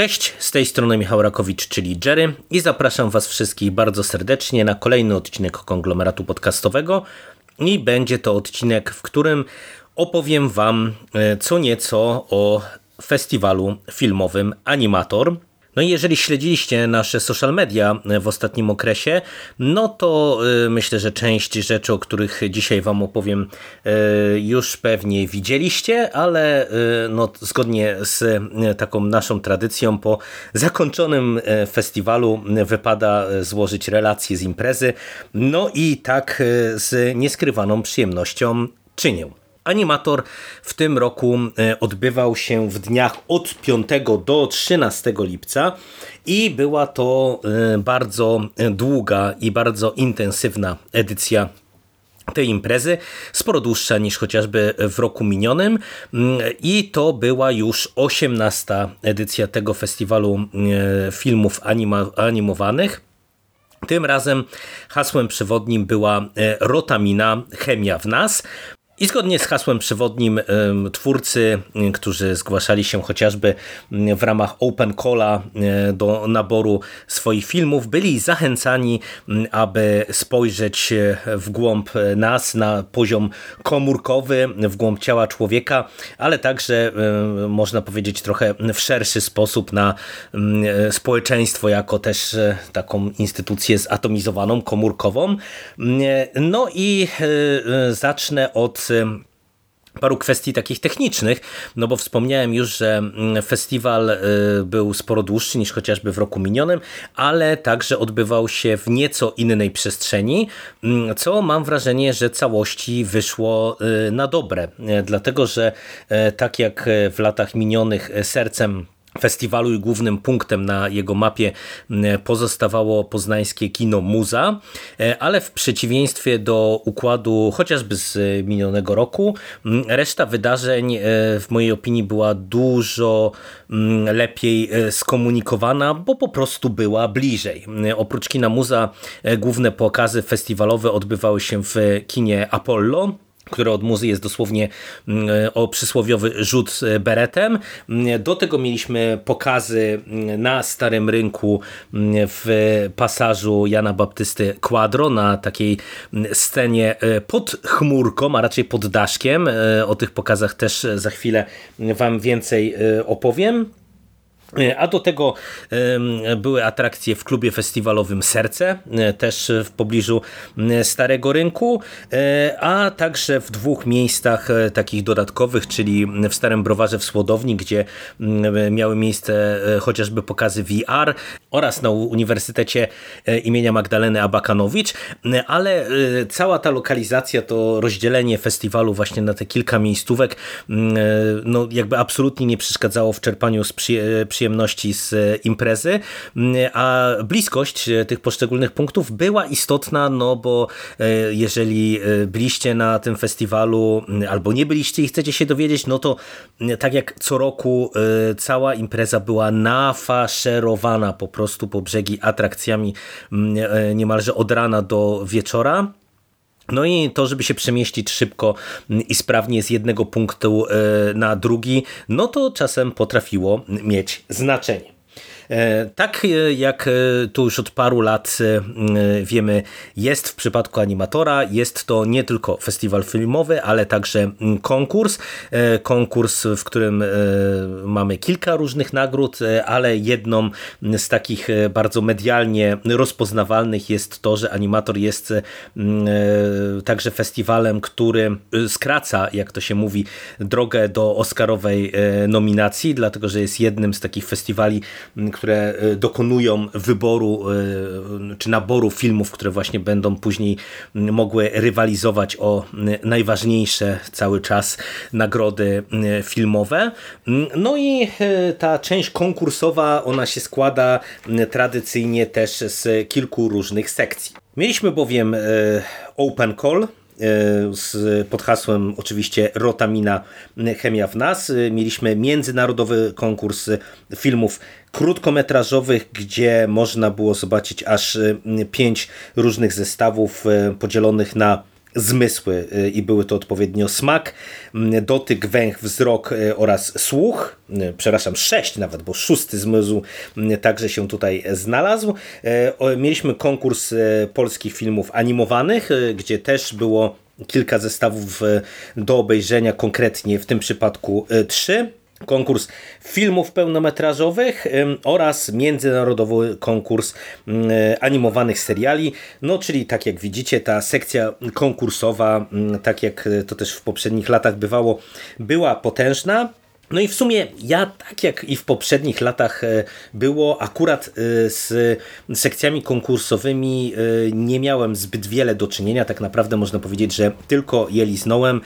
Cześć, z tej strony Michał Rakowicz, czyli Jerry i zapraszam Was wszystkich bardzo serdecznie na kolejny odcinek konglomeratu podcastowego i będzie to odcinek, w którym opowiem Wam e, co nieco o festiwalu filmowym Animator, no i jeżeli śledziliście nasze social media w ostatnim okresie, no to y, myślę, że część rzeczy, o których dzisiaj Wam opowiem, y, już pewnie widzieliście, ale no, zgodnie z taką naszą tradycją, po zakończonym festiwalu wypada złożyć relacje z imprezy. No i tak z nieskrywaną przyjemnością czynię. Animator w tym roku e, odbywał się w dniach od 5 do 13 lipca i była to e, bardzo długa i bardzo intensywna edycja tej imprezy, sporo dłuższa niż chociażby w roku minionym mm, i to była już 18 edycja tego festiwalu e, filmów anima animowanych. Tym razem hasłem przewodnim była Rotamina Chemia w nas. I zgodnie z hasłem przewodnim twórcy, którzy zgłaszali się chociażby w ramach Open Calla e, do naboru swoich filmów, byli zachęcani, aby spojrzeć w głąb nas na poziom komórkowy, w głąb ciała człowieka, ale także można powiedzieć trochę w szerszy sposób na społeczeństwo jako też e, taką instytucję zatomizowaną, komórkową. No i e, zacznę od paru kwestii takich technicznych, no bo wspomniałem już, że mm, festiwal y, był sporo dłuższy niż chociażby w roku minionym, ale także odbywał się w nieco innej przestrzeni, mm, co mam wrażenie, że całości wyszło y, na dobre, y, dlatego że tak jak w latach minionych sercem festiwalu i głównym punktem na jego mapie pozostawało poznańskie kino Muza, e, ale w przeciwieństwie do układu chociażby z minionego roku, reszta wydarzeń e, w mojej opinii była dużo lepiej e, skomunikowana, bo po prostu była bliżej. Oprócz kina Muza główne pokazy festiwalowe odbywały się w kinie Apollo, które od muzy jest dosłownie mm, o przysłowiowy rzut beretem. Mm, do tego mieliśmy pokazy mm, na Starym Rynku w pasażu Jana Baptysty Quadro na takiej scenie e, pod chmurką, a raczej pod daszkiem. E, o tych pokazach też za chwilę Wam więcej e, opowiem. E, a do tego były atrakcje w klubie festiwalowym Serce, e, też w pobliżu Starego Rynku, e, a także w dwóch miejscach takich dodatkowych, czyli w Starym Browarze w Słodowni, gdzie miały miejsce chociażby pokazy VR oraz na Uniwersytecie imienia Magdaleny Abakanowicz, ale cała ta lokalizacja, to rozdzielenie festiwalu właśnie na te kilka miejscówek, no jakby absolutnie nie przeszkadzało w czerpaniu z przyjemności przyjemności z e, imprezy, mm, a bliskość e, tych poszczególnych punktów była istotna, no bo e, jeżeli byliście na tym festiwalu mm, albo nie byliście i chcecie się dowiedzieć, no to mm, tak jak co roku cała impreza była nafaszerowana po prostu po brzegi atrakcjami niemalże od rana do wieczora. No i to, żeby się przemieścić szybko i sprawnie z jednego punktu e, na drugi, no to czasem potrafiło mieć znaczenie. E, tak e, jak e, tu już od paru lat wiemy, jest w przypadku animatora, jest to nie tylko festiwal filmowy, ale także konkurs. Konkurs, w którym mamy kilka różnych nagród, ale jedną z takich bardzo medialnie rozpoznawalnych jest to, że animator jest także festiwalem, który skraca, jak to się mówi, drogę do Oscarowej nominacji, dlatego że jest jednym z takich festiwali, które e, dokonują wyboru e, czy naboru filmów, które właśnie będą później mogły rywalizować o najważniejsze cały czas nagrody filmowe. No i e, ta część konkursowa, ona się składa tradycyjnie też z kilku różnych sekcji. Mieliśmy bowiem Open Call, z, pod hasłem oczywiście Rotamina Chemia w nas. Mieliśmy międzynarodowy konkurs filmów krótkometrażowych, gdzie można było zobaczyć aż pięć różnych zestawów podzielonych na zmysły i były to odpowiednio smak, dotyk, węch, wzrok oraz słuch. Przepraszam, sześć nawet, bo szósty zmysł także się tutaj znalazł. Mieliśmy konkurs polskich filmów animowanych, gdzie też było kilka zestawów do obejrzenia, konkretnie w tym przypadku trzy konkurs filmów pełnometrażowych oraz międzynarodowy konkurs animowanych seriali. No, czyli tak jak widzicie, ta sekcja konkursowa, tak jak to też w poprzednich latach bywało, była potężna. No i w sumie ja, tak jak i w poprzednich latach e, było, akurat e, z sekcjami konkursowymi e, nie miałem zbyt wiele do czynienia. Tak naprawdę można powiedzieć, że tylko je liznąłem,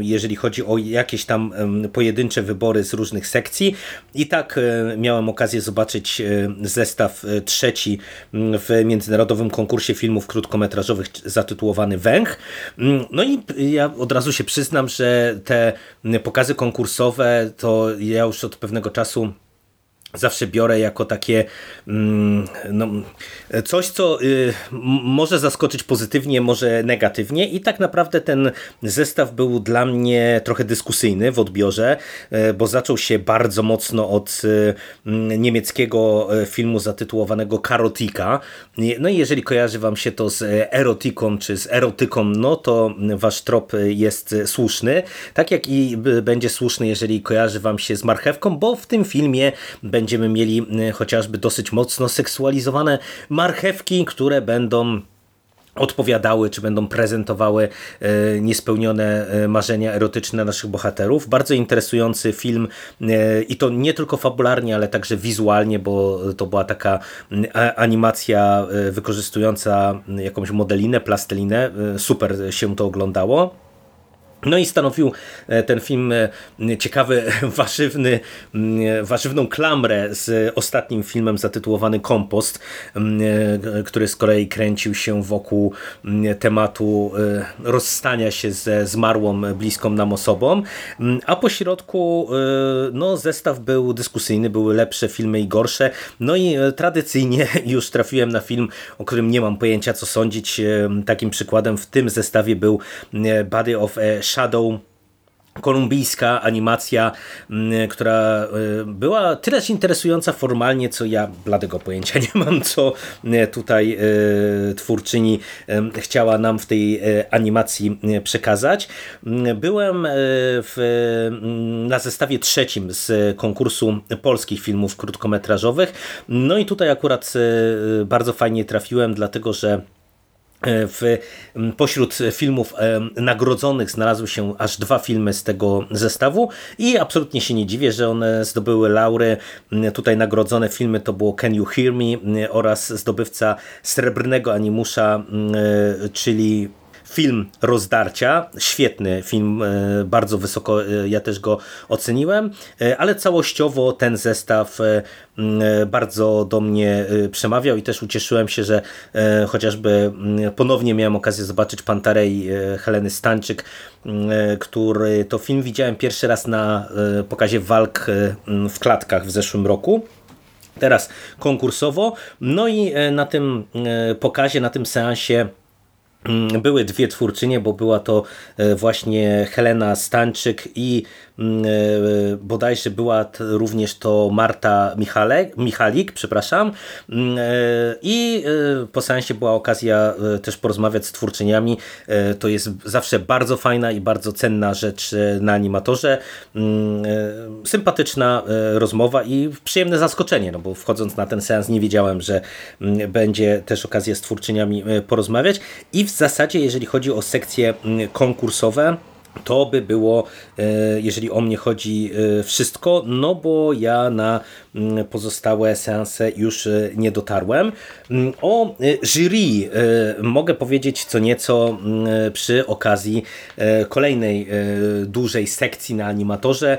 jeżeli chodzi o jakieś tam pojedyncze wybory z różnych sekcji. I tak miałem okazję zobaczyć zestaw trzeci w międzynarodowym konkursie filmów krótkometrażowych zatytułowany Węch. No i ja od razu się przyznam, że te pokazy konkursowe konkursowe, to ja już od pewnego czasu zawsze biorę jako takie mm, no, coś, co y, może zaskoczyć pozytywnie, może negatywnie i tak naprawdę ten zestaw był dla mnie trochę dyskusyjny w odbiorze, y, bo zaczął się bardzo mocno od y, niemieckiego filmu zatytułowanego Karotika. No i jeżeli kojarzy wam się to z erotiką czy z erotyką, no to wasz trop jest słuszny, tak jak i będzie słuszny, jeżeli kojarzy wam się z marchewką, bo w tym filmie będzie będziemy mieli y, chociażby dosyć mocno seksualizowane marchewki, które będą odpowiadały, czy będą prezentowały y, niespełnione y, marzenia erotyczne naszych bohaterów. Bardzo interesujący film i to nie tylko fabularnie, ale także wizualnie, bo to była taka animacja wykorzystująca jakąś modelinę, plastelinę. Super się to oglądało. No i stanowił e, ten film e, ciekawy, warzywny, warzywną klamrę z ostatnim filmem zatytułowany Kompost, e, który z kolei kręcił się wokół tematu rozstania się ze zmarłą bliską nam osobą, a po środku no, zestaw był dyskusyjny, były lepsze filmy i gorsze, no i tradycyjnie już trafiłem na film, o którym nie mam pojęcia co sądzić. Takim przykładem w tym zestawie był Body of a Shadow kolumbijska animacja, mm, która y, była tyleż interesująca formalnie, co ja bladego pojęcia nie mam, co y, tutaj y, twórczyni chciała nam w tej animacji przekazać. Byłem w, mm, na zestawie trzecim z konkursu polskich filmów krótkometrażowych, no i tutaj akurat bardzo fajnie trafiłem, dlatego że w, pośród filmów e, nagrodzonych znalazły się aż dwa filmy z tego zestawu i absolutnie się nie dziwię, że one zdobyły laury. Tutaj nagrodzone filmy to było Can You Hear Me oraz zdobywca srebrnego animusza, e, czyli film Rozdarcia, świetny film, e, bardzo wysoko e, ja też go oceniłem, e, ale całościowo ten zestaw bardzo do mnie przemawiał i też ucieszyłem się, że chociażby ponownie miałem okazję zobaczyć Pantarej Heleny Stańczyk, który to film widziałem pierwszy raz na pokazie walk w klatkach w zeszłym roku. Teraz konkursowo. No i na tym pokazie, na tym seansie były dwie twórczynie, bo była to e, właśnie Helena Stańczyk i mm, e, bodajże była również to Marta Michalek, Michalik, przepraszam. Mm, e, I po seansie była okazja też porozmawiać z twórczyniami. To jest zawsze bardzo fajna i bardzo cenna rzecz na animatorze. Sympatyczna rozmowa i przyjemne zaskoczenie, no bo wchodząc na ten seans nie wiedziałem, że będzie też okazja z twórczyniami porozmawiać i w zasadzie, jeżeli chodzi o sekcje mm, konkursowe, to by było, e, jeżeli o mnie chodzi, e, wszystko, no bo ja na mm, pozostałe seanse już e, nie dotarłem. Mm, o jury mogę powiedzieć co nieco przy okazji kolejnej dużej sekcji na animatorze,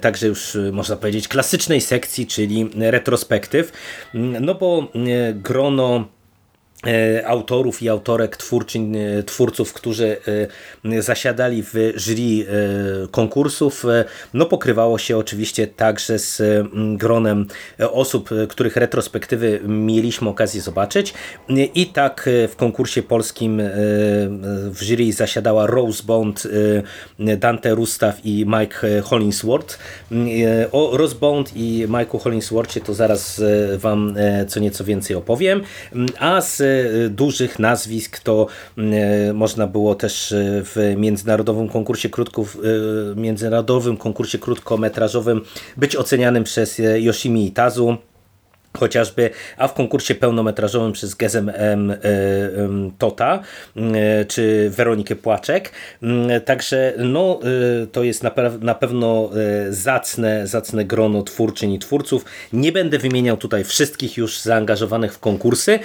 także już można powiedzieć klasycznej sekcji, czyli retrospektyw, no bo grono autorów i autorek, twórczyń, e, twórców, którzy e, zasiadali w jury konkursów, no pokrywało się oczywiście także z gronem osób, których retrospektywy mieliśmy okazję zobaczyć. I tak w konkursie polskim w jury zasiadała Rose Bond, Dante Rustaw i Mike Hollingsworth. O Rose Bond i Mike'u Hollingsworthie to zaraz Wam co nieco więcej opowiem. A z dużych nazwisk to e, można było też e, w międzynarodowym konkursie międzynarodowym konkursie krótkometrażowym być ocenianym przez Yoshimi Itazu chociażby, a w konkursie pełnometrażowym przez Gezem M. Tota czy Weronikę Płaczek. Także no, to jest na, pewno zacne, zacne grono twórczyń i twórców. Nie będę wymieniał tutaj wszystkich już zaangażowanych w konkursy.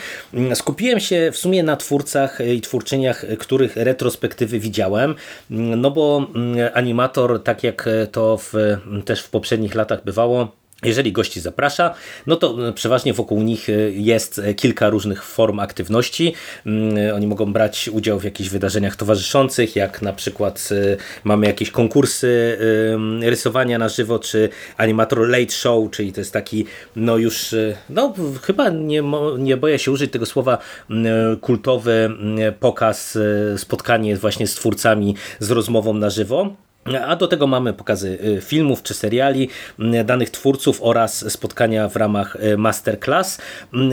Skupiłem się w sumie na twórcach i twórczyniach, których retrospektywy widziałem, no bo animator, tak jak to w, też w poprzednich latach bywało, jeżeli gości zaprasza, no to e, przeważnie wokół nich e, jest e, kilka różnych form aktywności. Mm, oni mogą brać udział w jakichś wydarzeniach towarzyszących, jak na przykład mamy jakieś konkursy rysowania na żywo, czy animator late show, czyli to jest taki, no już, no chyba nie, nie boję się użyć tego słowa, kultowy pokaz, spotkanie właśnie z twórcami z rozmową na żywo. A do tego mamy pokazy y, filmów czy seriali y, danych twórców oraz spotkania w ramach y, masterclass.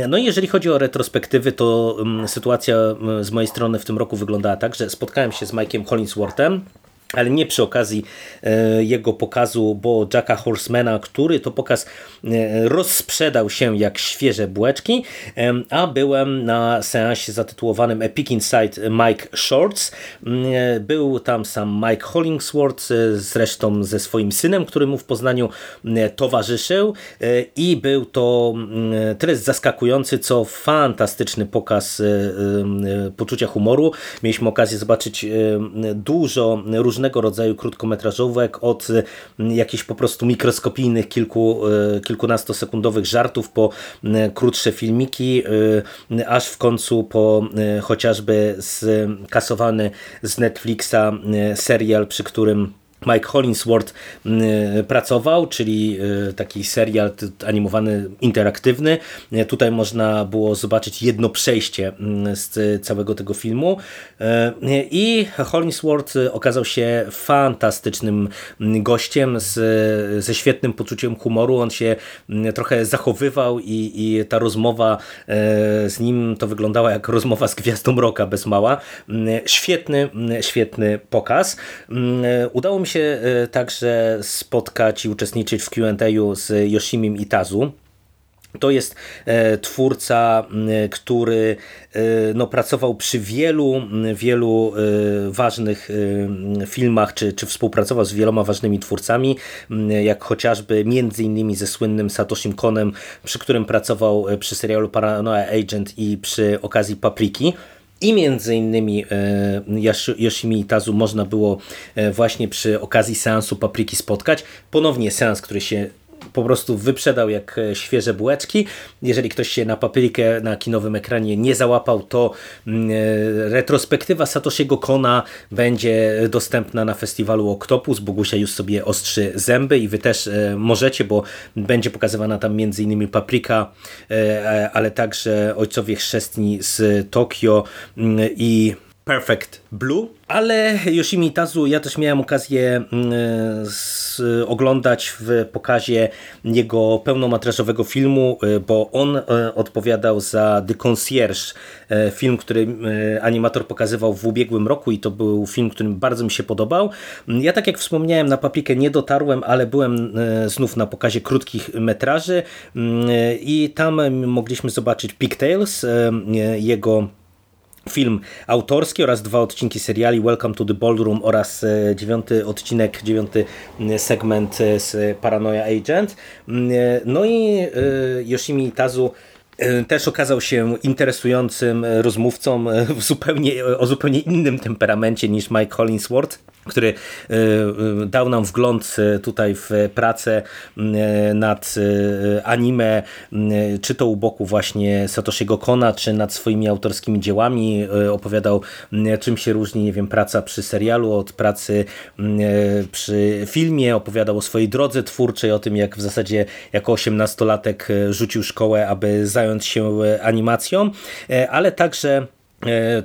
No i jeżeli chodzi o retrospektywy, to sytuacja z mojej strony w tym roku wyglądała tak, że spotkałem się z Mike'iem Hollingsworthem, ale nie przy okazji e, jego pokazu, bo Jacka Horsemana, który to pokaz e, rozsprzedał się jak świeże bułeczki, e, a byłem na seansie zatytułowanym Epic Insight Mike Shorts. Był tam sam Mike Hollingsworth, zresztą ze swoim synem, który mu w Poznaniu towarzyszył i był to tyle zaskakujący, co fantastyczny pokaz poczucia humoru. Mieliśmy okazję zobaczyć dużo różnych różnego rodzaju krótkometrażówek, od mm, jakichś po prostu mikroskopijnych kilku, e, kilkunastosekundowych żartów po mm, krótsze filmiki, aż w końcu po chociażby skasowany z Netflixa serial, przy którym Mike Hollingsworth mm, pracował, czyli y, taki serial animowany interaktywny. Tutaj można było zobaczyć jedno przejście mm, z całego tego filmu y, i Hollingsworth okazał się fantastycznym gościem z, ze świetnym poczuciem humoru. On się mm, trochę zachowywał i, i ta rozmowa y, z nim to wyglądała jak rozmowa z gwiazdą roka bez mała. Świetny, świetny pokaz. Udało mi się się e, także spotkać i uczestniczyć w Q&A z Yoshimim Itazu. To jest e, twórca, który e, no, pracował przy wielu, wielu ważnych filmach, czy, czy współpracował z wieloma ważnymi twórcami, jak chociażby między innymi ze słynnym Satoshim Konem, przy którym pracował przy serialu Paranoia Agent i przy okazji Papriki. I między innymi e, Yoshimi Tazu można było e, właśnie przy okazji seansu Papriki spotkać. Ponownie seans, który się po prostu wyprzedał jak e, świeże bułeczki. Jeżeli ktoś się na paprykę na kinowym ekranie nie załapał, to mm, e, retrospektywa Satoshiego Kona będzie dostępna na festiwalu Octopus. Bogusia już sobie ostrzy zęby i wy też e, możecie, bo będzie pokazywana tam m.in. Papryka, ale także Ojcowie Chrzestni z Tokio mm, i Perfect Blue. Ale Yoshimi Tazu ja też miałem okazję mm, oglądać w pokazie jego pełnometrażowego filmu, y, bo on y, odpowiadał za The Concierge, y, film, który animator pokazywał w ubiegłym roku i to był film, który bardzo mi się podobał. Ja tak jak wspomniałem na Paprikę nie dotarłem, ale byłem znów na pokazie krótkich metraży i tam mogliśmy zobaczyć Pigtails, jego film autorski oraz dwa odcinki seriali Welcome to the Ballroom oraz e, dziewiąty odcinek, dziewiąty segment e, z Paranoia Agent. E, no i Yoshimi Tazu też okazał się interesującym rozmówcą w zupełnie, o zupełnie innym temperamencie niż Mike Hollingsworth który dał nam wgląd tutaj w pracę nad anime, czy to u boku właśnie Satoshiego Kona, czy nad swoimi autorskimi dziełami. Opowiadał, czym się różni, nie wiem, praca przy serialu od pracy przy filmie. Opowiadał o swojej drodze twórczej, o tym, jak w zasadzie jako osiemnastolatek rzucił szkołę, aby zająć się animacją, ale także E,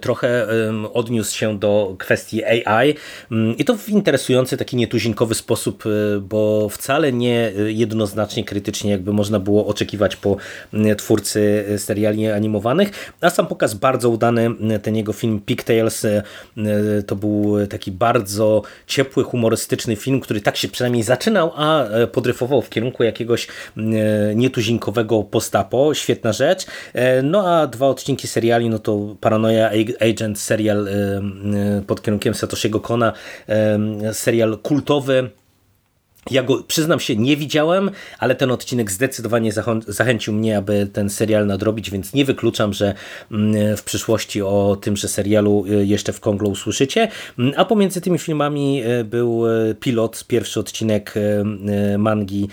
trochę odniósł się do kwestii AI mm, i to w interesujący, taki nietuzinkowy sposób, e, bo wcale nie jednoznacznie krytycznie, jakby można było oczekiwać po twórcy seriali animowanych, a sam pokaz bardzo udany, ten jego film Pigtails e, to był taki bardzo ciepły, humorystyczny film, który tak się przynajmniej zaczynał, a podryfował w kierunku jakiegoś nietuzinkowego postapo, świetna rzecz, no a dwa odcinki seriali, no to Paranoia Paranoia Agent, serial y, pod kierunkiem Satoshiego Kona, serial kultowy, ja go, przyznam się, nie widziałem, ale ten odcinek zdecydowanie zachęcił mnie, aby ten serial nadrobić, więc nie wykluczam, że mm, w przyszłości o tymże serialu y, jeszcze w Konglo usłyszycie. Mm, a pomiędzy tymi filmami y, był y, pilot, pierwszy odcinek mangi,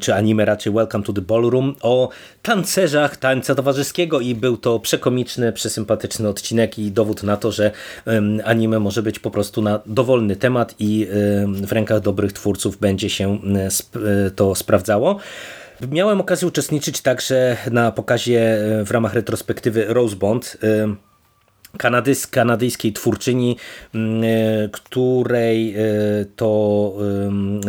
czy anime raczej Welcome to the Ballroom o tancerzach tańca towarzyskiego i był to przekomiczny, przesympatyczny odcinek i dowód na to, że anime może być po prostu na dowolny temat i w rękach dobrych twórców będzie się e, e, to sprawdzało. Miałem okazję uczestniczyć także na pokazie e, w ramach retrospektywy Rose Bond kanadys, kanadyjskiej twórczyni, której to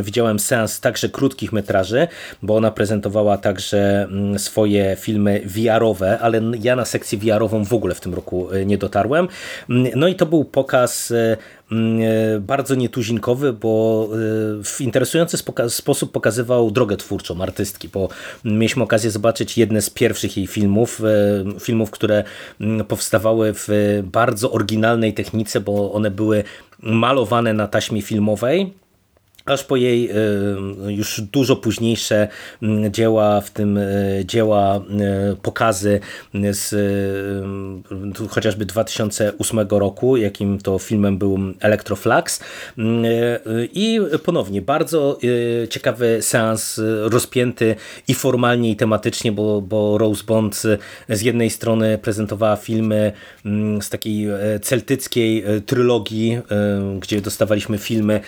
widziałem sens także krótkich metraży, bo ona prezentowała także swoje filmy VR-owe, ale ja na sekcję VR-ową w ogóle w tym roku nie dotarłem. No i to był pokaz Mm, e, bardzo nietuzinkowy, bo e, w interesujący sposób pokazywał drogę twórczą artystki, bo mieliśmy okazję zobaczyć jedne z pierwszych jej filmów, e, filmów, które mm, powstawały w bardzo oryginalnej technice, bo one były malowane na taśmie filmowej, aż po jej e, już dużo późniejsze dzieła, w tym e, dzieła e, pokazy z chociażby 2008 roku, jakim to filmem był Electroflux. I ponownie bardzo ciekawy seans rozpięty i formalnie i tematycznie, bo, bo Rose Bond z jednej strony prezentowała filmy z takiej celtyckiej trylogii, gdzie dostawaliśmy filmy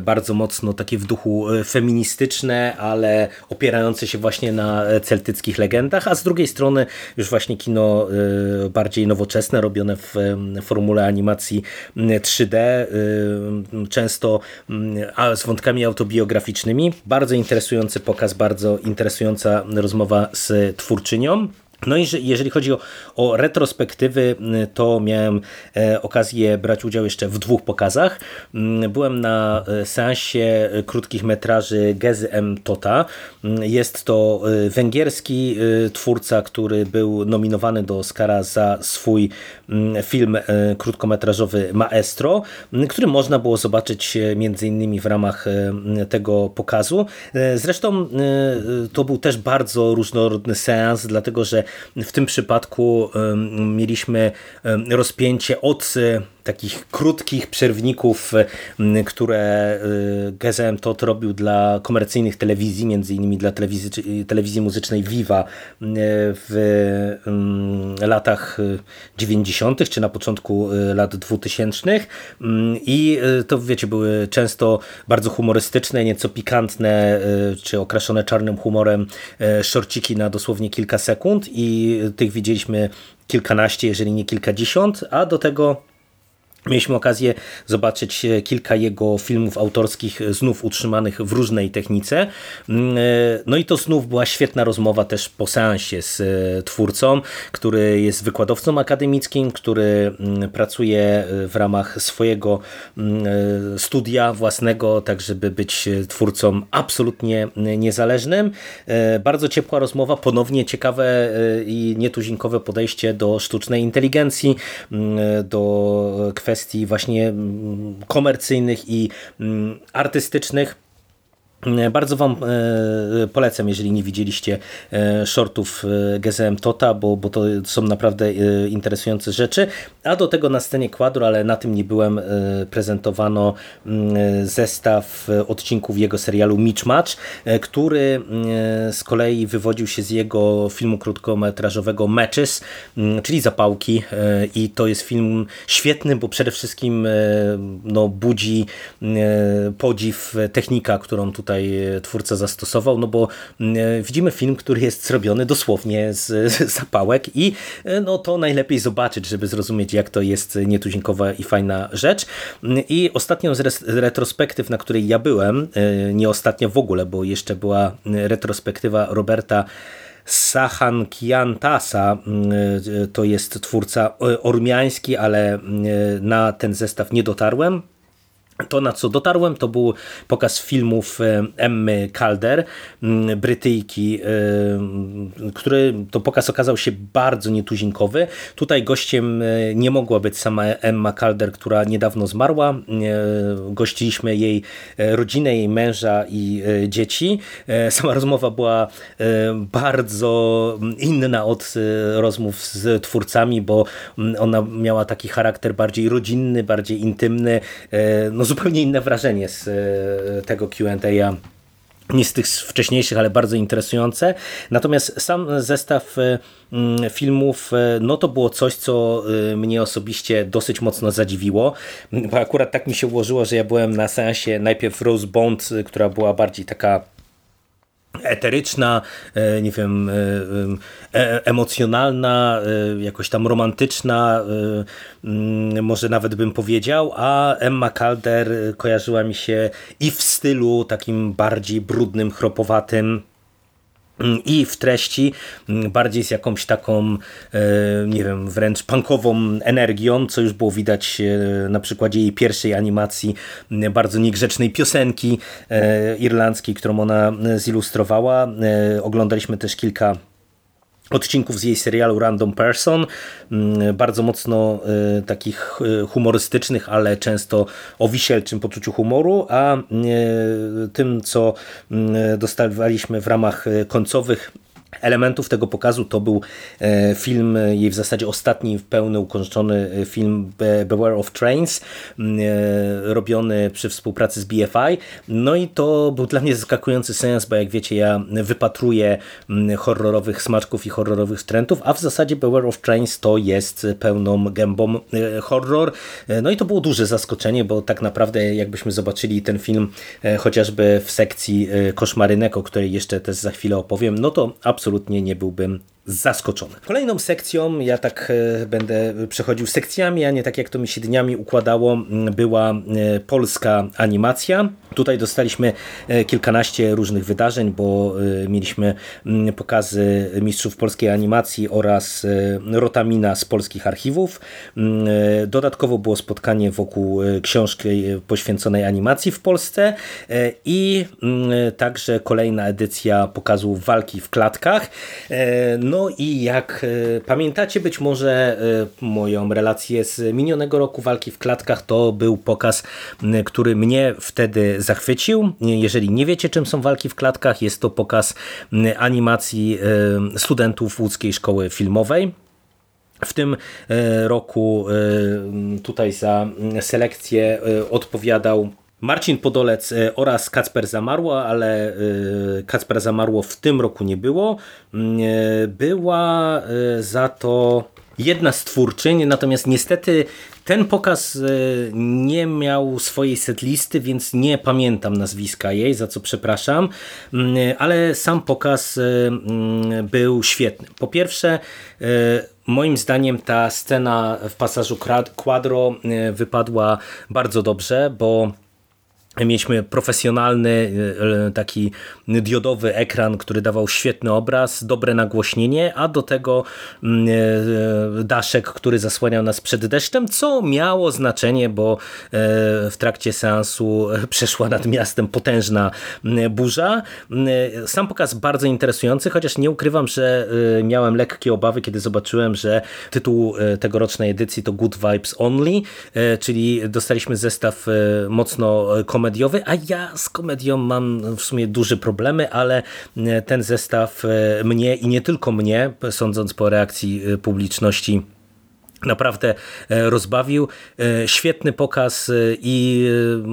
bardzo mocno mocno takie w duchu e, feministyczne, ale opierające się właśnie na e, celtyckich legendach, a z drugiej strony już właśnie kino e, bardziej nowoczesne, robione w formule animacji 3D, często z wątkami autobiograficznymi. Bardzo interesujący pokaz, bardzo interesująca rozmowa z twórczynią. No i jeżeli chodzi o, o, retrospektywy, to miałem e, okazję brać udział jeszcze w dwóch pokazach. Mm, byłem na e, seansie krótkich metraży Gezy M. Tota. Mm, jest to e, węgierski twórca, który był nominowany do Oscara za swój mm, film krótkometrażowy Maestro, który można było zobaczyć między innymi w ramach tego pokazu. Zresztą to był też bardzo różnorodny seans, dlatego że w tym przypadku mieliśmy rozpięcie od takich krótkich przerwników, które GZM Tot robił dla komercyjnych telewizji, między innymi dla telewizji, telewizji muzycznej Viva w latach 90. czy na początku lat 2000. I to wiecie, były często bardzo humorystyczne, nieco pikantne, czy okraszone czarnym humorem szorciki na dosłownie kilka sekund i tych widzieliśmy kilkanaście, jeżeli nie kilkadziesiąt, a do tego Mieliśmy okazję zobaczyć e, kilka jego filmów autorskich e, znów utrzymanych w różnej technice. Mm, e, no i to znów była świetna rozmowa też po seansie z twórcą, który jest wykładowcą akademickim, który mm, pracuje w ramach swojego mm, studia własnego, tak żeby być twórcą absolutnie niezależnym. Bardzo ciepła rozmowa, ponownie ciekawe i nietuzinkowe podejście do sztucznej inteligencji, do kwestii kwestii właśnie mm, komercyjnych i mm, artystycznych Bardzo Wam e, polecam, jeżeli nie widzieliście e, shortów e, GZM Tota, bo, bo to są naprawdę interesujące rzeczy. A do tego na scenie kwadru, ale na tym nie byłem, prezentowano mm, zestaw odcinków jego serialu Mitch Match, który z kolei wywodził się z jego filmu krótkometrażowego Matches, mm, czyli Zapałki. I to jest film świetny, bo przede wszystkim no, budzi podziw technika, którą tutaj tutaj twórca zastosował, no bo mm, widzimy film, który jest zrobiony dosłownie z, zapałek i e, no to najlepiej zobaczyć, żeby zrozumieć jak to jest nietuzinkowa i fajna rzecz. I ostatnią z retrospektyw, na której ja byłem, e, nie ostatnia w ogóle, bo jeszcze była retrospektywa Roberta Sahankiantasa, mm, e, to jest twórca ormiański, ale na ten zestaw nie dotarłem. To, na co dotarłem, to był pokaz filmów e, Emmy Calder, Brytyjki, e, który to pokaz okazał się bardzo nietuzinkowy. Tutaj gościem e, nie mogła być sama Emma Calder, która niedawno zmarła. Gościliśmy jej rodzinę, jej męża i dzieci. Sama rozmowa była bardzo inna od rozmów z twórcami, bo ona miała taki charakter bardziej rodzinny, bardziej intymny. No zupełnie inne wrażenie z e, tego Q&A nie z tych wcześniejszych, ale bardzo interesujące. Natomiast sam zestaw e, mm, filmów, e, no to było coś, co mnie osobiście dosyć mocno zadziwiło, bo akurat tak mi się ułożyło, że ja byłem na seansie najpierw Rose Bond, która była bardziej taka eteryczna, e, nie wiem, e, e, emocjonalna, jakoś tam romantyczna, mm, może nawet bym powiedział, a Emma Calder kojarzyła mi się i w stylu takim bardziej brudnym, chropowatym, i w treści bardziej z jakąś taką, e, nie wiem, wręcz punkową energią, co już było widać e, na przykładzie jej pierwszej animacji bardzo niegrzecznej piosenki e, irlandzkiej, którą ona zilustrowała. Oglądaliśmy też kilka odcinków z jej serialu Random Person, mm, bardzo mocno y, takich y, humorystycznych, ale często o wisielczym poczuciu humoru, a y, tym, co mm, dostawaliśmy w ramach końcowych elementów tego pokazu to był e, film, e, jej w zasadzie ostatni pełny ukończony e, film Beware of Trains, robiony przy współpracy z BFI. No i to był dla mnie zaskakujący sens, bo jak wiecie, ja wypatruję horrorowych smaczków i horrorowych trendów, a w zasadzie Beware of Trains to jest pełną gębą horror. No i to było duże zaskoczenie, bo tak naprawdę jakbyśmy zobaczyli ten film chociażby w sekcji koszmarynek, o której jeszcze też za chwilę opowiem, no to absolutnie absolutnie nie byłbym zaskoczony. Kolejną sekcją, ja tak e, będę przechodził sekcjami, a nie tak jak to mi się dniami układało, była e, polska animacja. Tutaj dostaliśmy e, kilkanaście różnych wydarzeń, bo mieliśmy pokazy mistrzów polskiej animacji oraz Rotamina z polskich archiwów. Dodatkowo było spotkanie wokół książki poświęconej animacji w Polsce i także kolejna edycja pokazu walki w klatkach. No no i jak e, pamiętacie być może e, moją relację z minionego roku walki w klatkach, to był pokaz, który mnie wtedy zachwycił. Jeżeli nie wiecie czym są walki w klatkach, jest to pokaz animacji e, studentów łódzkiej szkoły filmowej. W tym roku tutaj za selekcję odpowiadał Marcin Podolec e, oraz Kacper Zamarło, ale e, Kacper Zamarło w tym roku nie było. Mm, e, była za to jedna z twórczyń, natomiast niestety ten pokaz nie miał swojej setlisty, więc nie pamiętam nazwiska jej, za co przepraszam, mm, ale sam pokaz mm, był świetny. Po pierwsze, moim zdaniem ta scena w pasażu Quadro wypadła bardzo dobrze, bo Mieliśmy profesjonalny, e, taki diodowy ekran, który dawał świetny obraz, dobre nagłośnienie, a do tego mm, e, daszek, który zasłaniał nas przed deszczem, co miało znaczenie, bo e, w trakcie seansu przeszła nad miastem potężna mm, burza. Mm, sam pokaz bardzo interesujący, chociaż nie ukrywam, że miałem lekkie obawy, kiedy zobaczyłem, że tytuł tegorocznej edycji to Good Vibes Only, czyli dostaliśmy zestaw mocno komercyjny, komediowy, a ja z komedią mam w sumie duże problemy, ale ten zestaw mnie i nie tylko mnie, sądząc po reakcji publiczności, naprawdę e, rozbawił. E, świetny pokaz e, i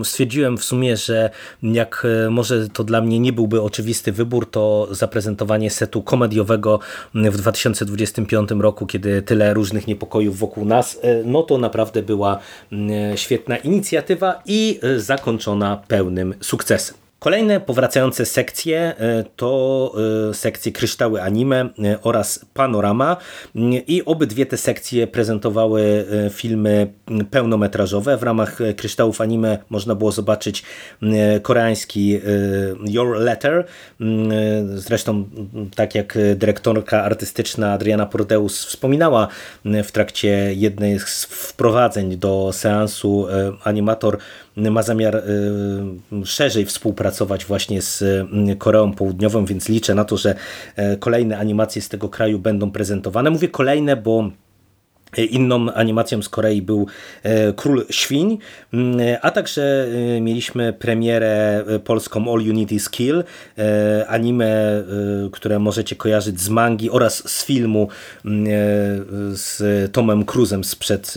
stwierdziłem w sumie, że jak może to dla mnie nie byłby oczywisty wybór, to zaprezentowanie setu komediowego w 2025 roku, kiedy tyle różnych niepokojów wokół nas, no to naprawdę była świetna inicjatywa i zakończona pełnym sukcesem. Kolejne powracające sekcje e, to e, sekcje Kryształy Anime e, oraz Panorama i obydwie te sekcje prezentowały filmy pełnometrażowe. W ramach Kryształów Anime można było zobaczyć koreański Your Letter. Zresztą tak jak dyrektorka artystyczna Adriana Pordeus wspominała w trakcie jednej z wprowadzeń do seansu, animator ma zamiar y, szerzej współpracować właśnie z y, Koreą Południową, więc liczę na to, że e, kolejne animacje z tego kraju będą prezentowane. Mówię kolejne, bo Inną animacją z Korei był e, Król Świń, mm, a także e, mieliśmy premierę e, polską All Unity Skill, anime, które możecie kojarzyć z mangi oraz z filmu mm, z Tomem Cruzem sprzed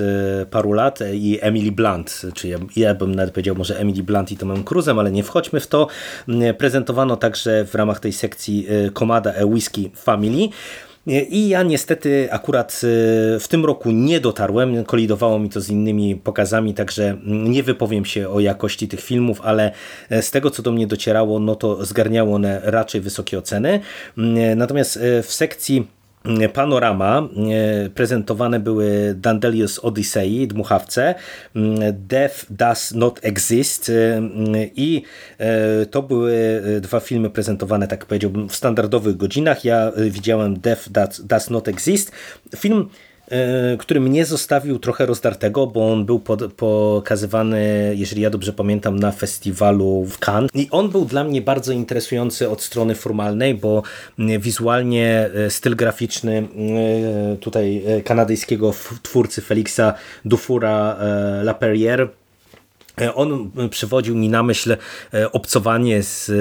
paru lat i Emily Blunt, czyli ja bym nawet powiedział może Emily Blunt i Tomem Cruzem, ale nie wchodźmy w to. Mm, prezentowano także w ramach tej sekcji Komada A Whiskey Family. I ja niestety akurat y, w tym roku nie dotarłem, kolidowało mi to z innymi pokazami, także nie wypowiem się o jakości tych filmów, ale e, z tego co do mnie docierało, no to zgarniało one raczej wysokie oceny. Mm, natomiast e, w sekcji Panorama prezentowane były Dandelius Odyssey, Dmuchawce, Death Does Not Exist i e, to były dwa filmy prezentowane, tak powiedziałbym, w standardowych godzinach. Ja widziałem Death Does, Not Exist. Film E, który mnie zostawił trochę rozdartego, bo on był pod, pokazywany, jeżeli ja dobrze pamiętam, na festiwalu w Cannes. I on był dla mnie bardzo interesujący od strony formalnej, bo wizualnie e, styl graficzny e, tutaj kanadyjskiego twórcy Felixa Dufura Laperriere E, on przywodził mi na myśl e, obcowanie z e,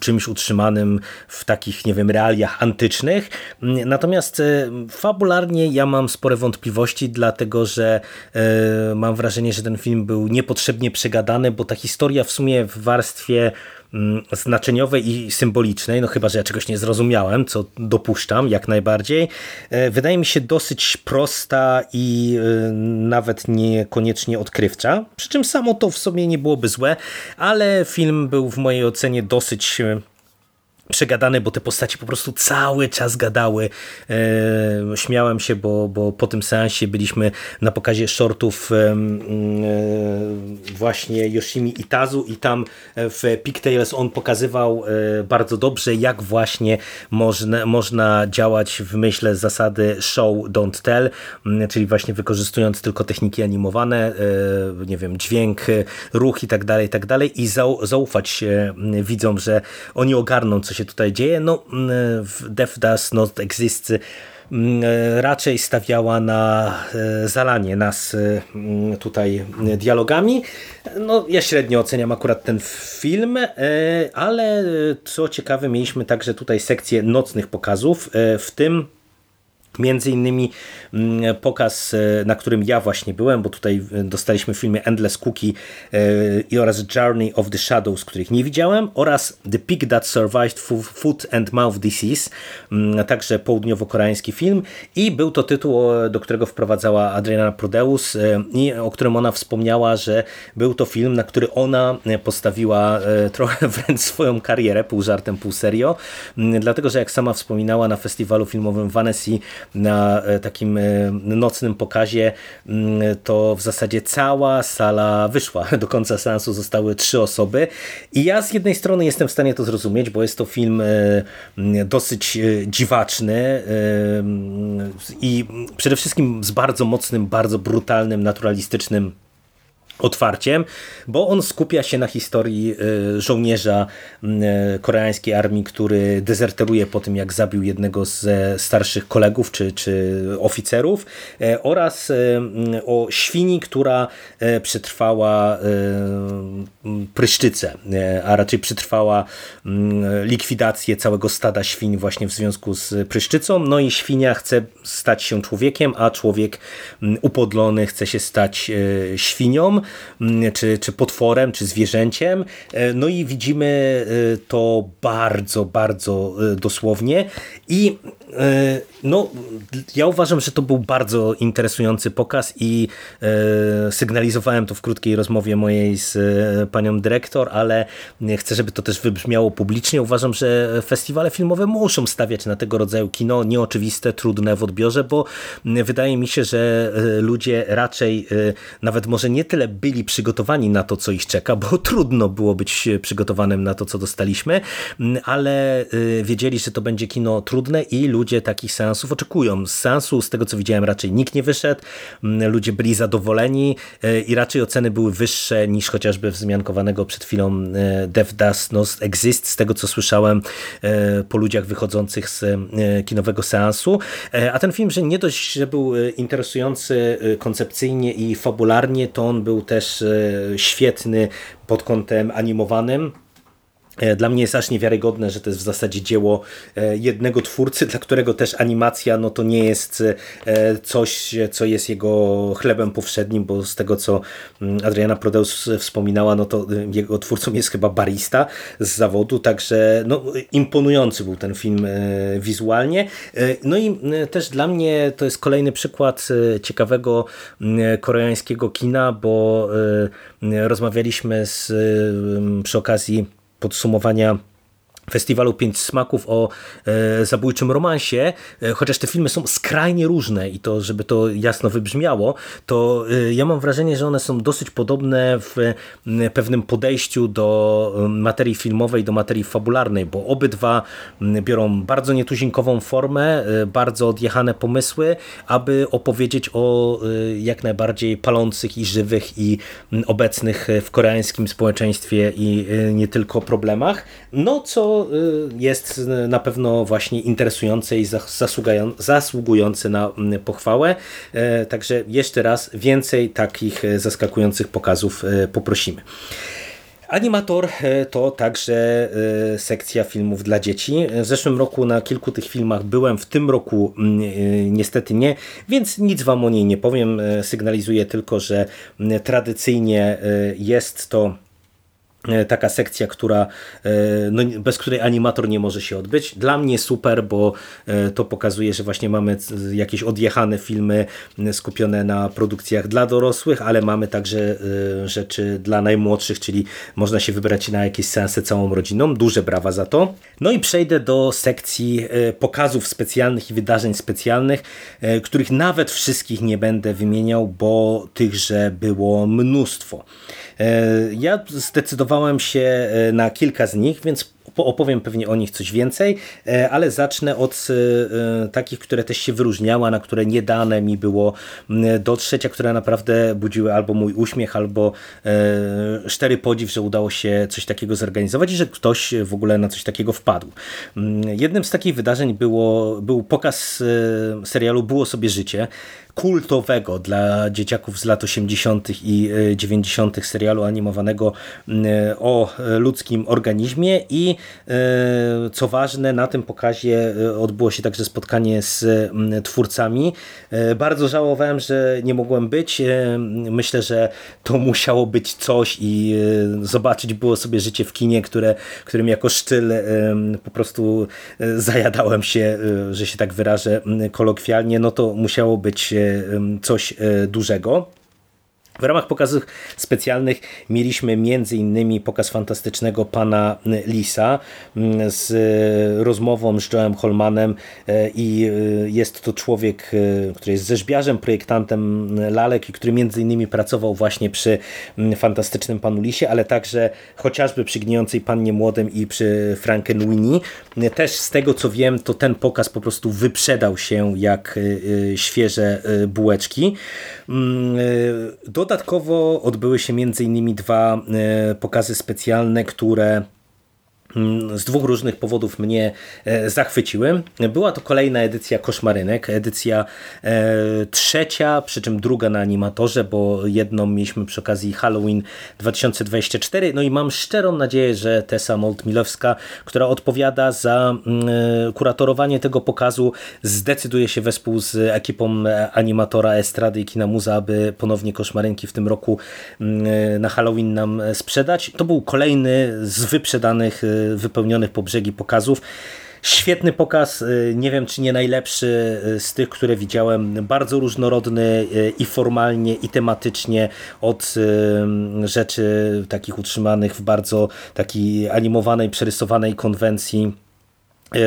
czymś utrzymanym w takich, nie wiem, realiach antycznych. Natomiast fabularnie ja mam spore wątpliwości, dlatego że mam wrażenie, że ten film był niepotrzebnie przegadany, bo ta historia w sumie w warstwie Mm, znaczeniowej i symbolicznej, no chyba, że ja czegoś nie zrozumiałem, co dopuszczam jak najbardziej, e, wydaje mi się dosyć prosta i e, nawet niekoniecznie odkrywcza. Przy czym samo to w sobie nie byłoby złe, ale film był w mojej ocenie dosyć e, przegadane, bo te postacie po prostu cały czas gadały. E, śmiałem się, bo, bo po tym seansie byliśmy na pokazie shortów e, e, właśnie Yoshimi Itazu i tam w Pigtails on pokazywał e, bardzo dobrze, jak właśnie można, można działać w myśle zasady show, don't tell, czyli właśnie wykorzystując tylko techniki animowane, e, nie wiem, dźwięk, ruch i tak dalej, i tak dalej i zaufać widzom, że oni ogarną coś się tutaj dzieje. No, mm, Death Does Not Exist mm, raczej stawiała na e, zalanie nas e, mm, tutaj dialogami. No, ja średnio oceniam akurat ten film, e, ale co ciekawe, mieliśmy także tutaj sekcję nocnych pokazów, w tym Między innymi mm, pokaz, e, na którym ja właśnie byłem, bo tutaj e, dostaliśmy filmy Endless Cookie e, oraz Journey of the Shadows, których nie widziałem, oraz The Pig That Survived Foot and Mouth Disease, mm, także południowo-koreański film. I był to tytuł, do którego wprowadzała Adriana Prodeus i o którym ona wspomniała, że był to film, na który ona postawiła trochę wręcz swoją karierę, pół żartem, pół serio, mm, dlatego, że jak sama wspominała na festiwalu filmowym w Annecy na e, takim e, nocnym pokazie, mm, to w zasadzie cała sala wyszła. Do końca seansu zostały trzy osoby i ja z jednej strony jestem w stanie to zrozumieć, bo jest to film e, dosyć dziwaczny i przede wszystkim z bardzo mocnym, bardzo brutalnym, naturalistycznym otwarciem, bo on skupia się na historii y, żołnierza y, koreańskiej armii, który dezerteruje po tym, jak zabił jednego ze starszych kolegów czy, czy oficerów y, oraz o świni, która przetrwała pryszczycę, a raczej przetrwała likwidację całego stada świń właśnie w związku z pryszczycą. No i świnia chce stać się człowiekiem, a człowiek upodlony chce się stać świnią. Mm, czy, czy potworem, czy zwierzęciem. E, no i widzimy e, to bardzo, bardzo e, dosłownie i no, ja uważam, że to był bardzo interesujący pokaz i sygnalizowałem to w krótkiej rozmowie mojej z panią dyrektor, ale chcę, żeby to też wybrzmiało publicznie. Uważam, że festiwale filmowe muszą stawiać na tego rodzaju kino nieoczywiste, trudne w odbiorze, bo wydaje mi się, że ludzie raczej nawet może nie tyle byli przygotowani na to, co ich czeka, bo trudno było być przygotowanym na to, co dostaliśmy, ale y, wiedzieli, że to będzie kino trudne i ludzie takich seansów oczekują. Z seansu, z tego co widziałem, raczej nikt nie wyszedł, ludzie byli zadowoleni y, i raczej oceny były wyższe niż chociażby wzmiankowanego przed chwilą Does Not Exist, z tego co słyszałem po ludziach wychodzących z kinowego seansu. A ten film, że nie dość, że był interesujący koncepcyjnie i fabularnie, to on był też świetny pod kątem animowanym. E, dla mnie jest aż niewiarygodne, że to jest w zasadzie dzieło e, jednego twórcy, dla którego też animacja no to nie jest e, coś, co jest jego chlebem powszednim, bo z tego co mm, Adriana Prodeus wspominała, no to jego twórcą jest chyba barista z zawodu, także no, imponujący był ten film wizualnie. No i też dla mnie to jest kolejny przykład ciekawego koreańskiego kina, bo rozmawialiśmy z, przy okazji podsumowania festiwalu Pięć Smaków o e, zabójczym romansie, e, chociaż te filmy są skrajnie różne i to, żeby to jasno wybrzmiało, to e, ja mam wrażenie, że one są dosyć podobne w pewnym podejściu do materii filmowej, do materii fabularnej, bo obydwa biorą bardzo nietuzinkową formę, bardzo odjechane pomysły, aby opowiedzieć o jak najbardziej palących i żywych i obecnych w koreańskim społeczeństwie i nie tylko problemach. No co Y, jest na pewno właśnie interesujące i zasługujące na mm, pochwałę. E, także jeszcze raz więcej takich e, zaskakujących pokazów e, poprosimy. Animator to także sekcja filmów dla dzieci. W zeszłym roku na kilku tych filmach byłem, w tym roku mm, niestety nie, więc nic Wam o niej nie powiem. Sygnalizuję tylko, że mm, tradycyjnie jest to taka sekcja, która, e, no, bez której animator nie może się odbyć. Dla mnie super, bo e, to pokazuje, że właśnie mamy jakieś odjechane filmy skupione na produkcjach dla dorosłych, ale mamy także rzeczy dla najmłodszych, czyli można się wybrać na jakieś seanse całą rodziną. Duże brawa za to. No i przejdę do sekcji pokazów specjalnych i wydarzeń specjalnych, których nawet wszystkich nie będę wymieniał, bo tychże było mnóstwo. Ja zdecydowałem się e, na kilka z nich, więc opowiem pewnie o nich coś więcej, e, ale zacznę od e, takich, które też się wyróżniały, na które nie dane mi było dotrzeć, a które naprawdę budziły albo mój uśmiech, albo szczery podziw, że udało się coś takiego zorganizować i że ktoś w ogóle na coś takiego wpadł. Jednym z takich wydarzeń było, był pokaz serialu Było sobie życie, kultowego dla dzieciaków z lat 80. i 90. E, serialu animowanego e, o ludzkim organizmie i e, co ważne na tym pokazie odbyło się także spotkanie z twórcami. Bardzo żałowałem, że nie mogłem być. Myślę, że to musiało być coś i zobaczyć było sobie życie w kinie, które, którym jako sztyl po prostu zajadałem się, że się tak wyrażę kolokwialnie, no to musiało być coś e, dużego. W ramach pokazów specjalnych mieliśmy między innymi pokaz fantastycznego pana Lisa mm, z rozmową z Joe'em Holmanem e, i e, jest to człowiek, e, który jest rzeźbiarzem, projektantem lalek i który między innymi pracował właśnie przy mm, fantastycznym panu Lisie, ale także chociażby przy Gnijącej Pannie Młodym i przy Frankenweenie. Też z tego co wiem, to ten pokaz po prostu wyprzedał się jak świeże bułeczki. Mm, do Dodatkowo odbyły się innymi dwa pokazy specjalne, które z dwóch różnych powodów mnie e, zachwyciły. Była to kolejna edycja Koszmarynek, edycja e, trzecia, przy czym druga na animatorze, bo jedną mieliśmy przy okazji Halloween 2024. No i mam szczerą nadzieję, że Tessa Molt-Milewska, która odpowiada za mm, e, kuratorowanie tego pokazu, zdecyduje się wespół z ekipą animatora Estrady i Kina Muza, aby ponownie Koszmarynki w tym roku mm, na Halloween nam sprzedać. To był kolejny z wyprzedanych wypełnionych po brzegi pokazów. Świetny pokaz, y, nie wiem czy nie najlepszy y, z tych, które widziałem. Bardzo różnorodny y, i formalnie, i tematycznie od rzeczy takich utrzymanych w bardzo takiej animowanej, przerysowanej konwencji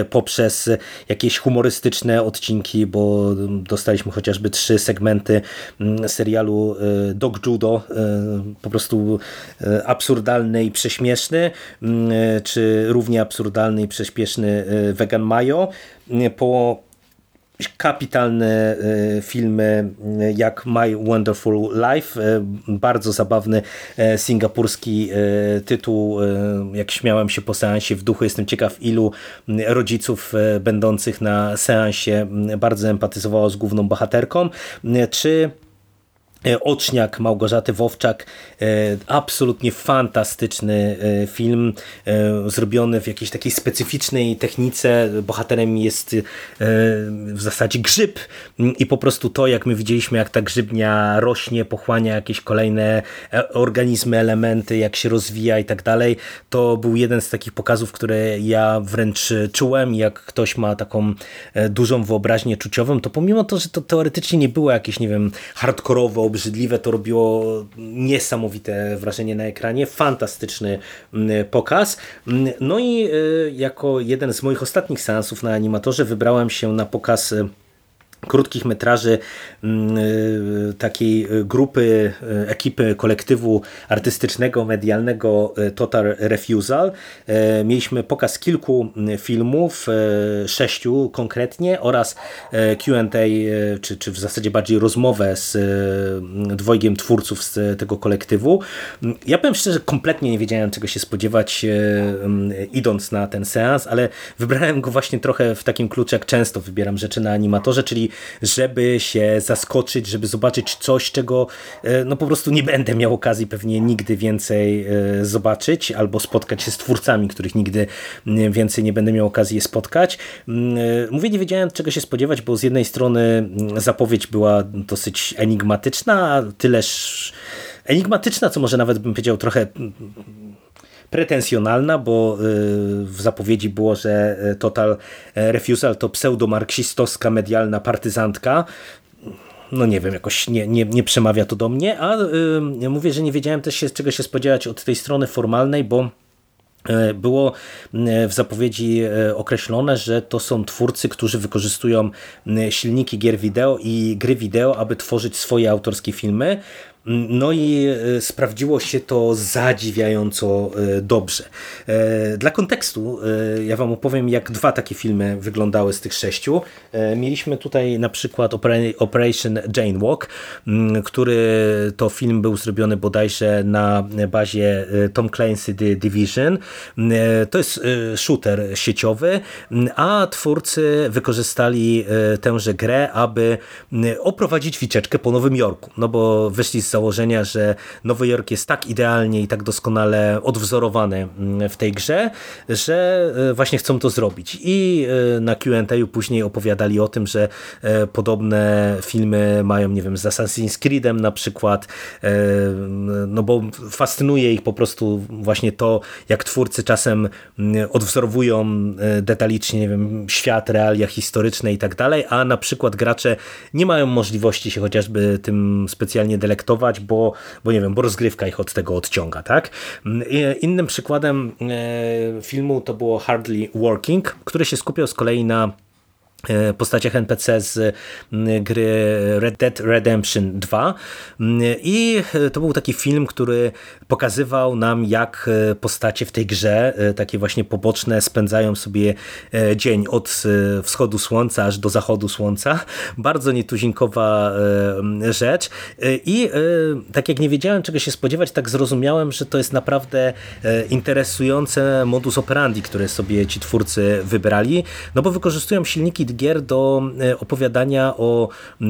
poprzez jakieś humorystyczne odcinki, bo dostaliśmy chociażby trzy segmenty mm, serialu e, Dog Judo, e, po prostu absurdalny i prześmieszny, mm, czy równie absurdalny i prześmieszny Vegan Mayo. Po kapitalne e, filmy e, jak My Wonderful Life, e, bardzo zabawny singapurski tytuł, jak śmiałem się po seansie w duchu, jestem ciekaw ilu rodziców będących na seansie bardzo empatyzowało z główną bohaterką, czy Oczniak Małgorzaty Wowczak, e, absolutnie fantastyczny e, film, zrobiony w jakiejś takiej specyficznej technice. Bohaterem jest w zasadzie grzyb i po prostu to, jak my widzieliśmy, jak ta grzybnia rośnie, pochłania jakieś kolejne organizmy, elementy, jak się rozwija i tak dalej, to był jeden z takich pokazów, które ja wręcz czułem. Jak ktoś ma taką dużą wyobraźnię czuciową, to pomimo to, że to teoretycznie nie było jakieś, nie wiem, hardkorowe, obrzydliwe, to robiło niesamowite wrażenie na ekranie. Fantastyczny mm, pokaz. Mm, no i y, jako jeden z moich ostatnich seansów na animatorze wybrałem się na pokaz y, krótkich metraży mm, y, takiej grupy, y, ekipy kolektywu artystycznego, medialnego y, Total Refusal. Mieliśmy pokaz kilku filmów, sześciu konkretnie oraz Q&A, czy, czy w zasadzie bardziej rozmowę z dwojgiem twórców z tego kolektywu. Ja powiem szczerze, kompletnie nie wiedziałem czego się spodziewać idąc na ten seans, ale wybrałem go właśnie trochę w takim kluczu, jak często wybieram rzeczy na animatorze, czyli żeby się zaskoczyć, żeby zobaczyć coś, czego e, no po prostu nie będę miał okazji pewnie nigdy więcej e, zobaczyć, albo spotkać się z twórcami, których nigdy więcej nie będę miał okazji spotkać. Mm, e, mówię, nie wiedziałem czego się spodziewać, bo z jednej strony zapowiedź była dosyć enigmatyczna, tyleż enigmatyczna, co może nawet bym powiedział trochę pretensjonalna, bo y, w zapowiedzi było, że y, Total Refusal to pseudomarksistowska medialna partyzantka, no nie wiem, jakoś nie, nie, nie przemawia to do mnie, a y, mówię, że nie wiedziałem też się, czego się spodziewać od tej strony formalnej, bo y, było w zapowiedzi określone, że to są twórcy, którzy wykorzystują silniki gier wideo i gry wideo, aby tworzyć swoje autorskie filmy. No i e, sprawdziło się to zadziwiająco e, dobrze. E, dla kontekstu ja wam opowiem, jak dwa takie filmy wyglądały z tych sześciu. Mieliśmy tutaj na przykład Operation Jane Walk, który to film był zrobiony bodajże na bazie Tom Clancy The Division. To jest shooter sieciowy, a twórcy wykorzystali tęże grę, aby oprowadzić wycieczkę po Nowym Jorku. No bo wyszli z założenia, że Nowy Jork jest tak idealnie i tak doskonale odwzorowany mm, w tej grze, że e, właśnie chcą to zrobić. I e, na Q&A później opowiadali o tym, że e, podobne filmy mają, nie wiem, z Assassin's Creedem na przykład, no bo fascynuje ich po prostu właśnie to, jak twórcy czasem odwzorowują detalicznie, nie wiem, świat, realia historyczne i tak dalej, a na przykład gracze nie mają możliwości się chociażby tym specjalnie delektować, bo, bo nie wiem, bo rozgrywka ich od tego odciąga, tak? Innym przykładem e, filmu to było Hardly Working, który się skupiał z kolei na postaciach NPC z gry Red Dead Redemption 2 i e, to był taki film, który pokazywał nam jak e, postacie w tej grze, takie właśnie poboczne spędzają sobie dzień od wschodu słońca aż do zachodu słońca. Bardzo nietuzinkowa rzecz. I tak jak nie wiedziałem czego się spodziewać, tak zrozumiałem, że to jest naprawdę interesujące modus operandi, które sobie ci twórcy wybrali, no bo wykorzystują silniki gier do e, opowiadania o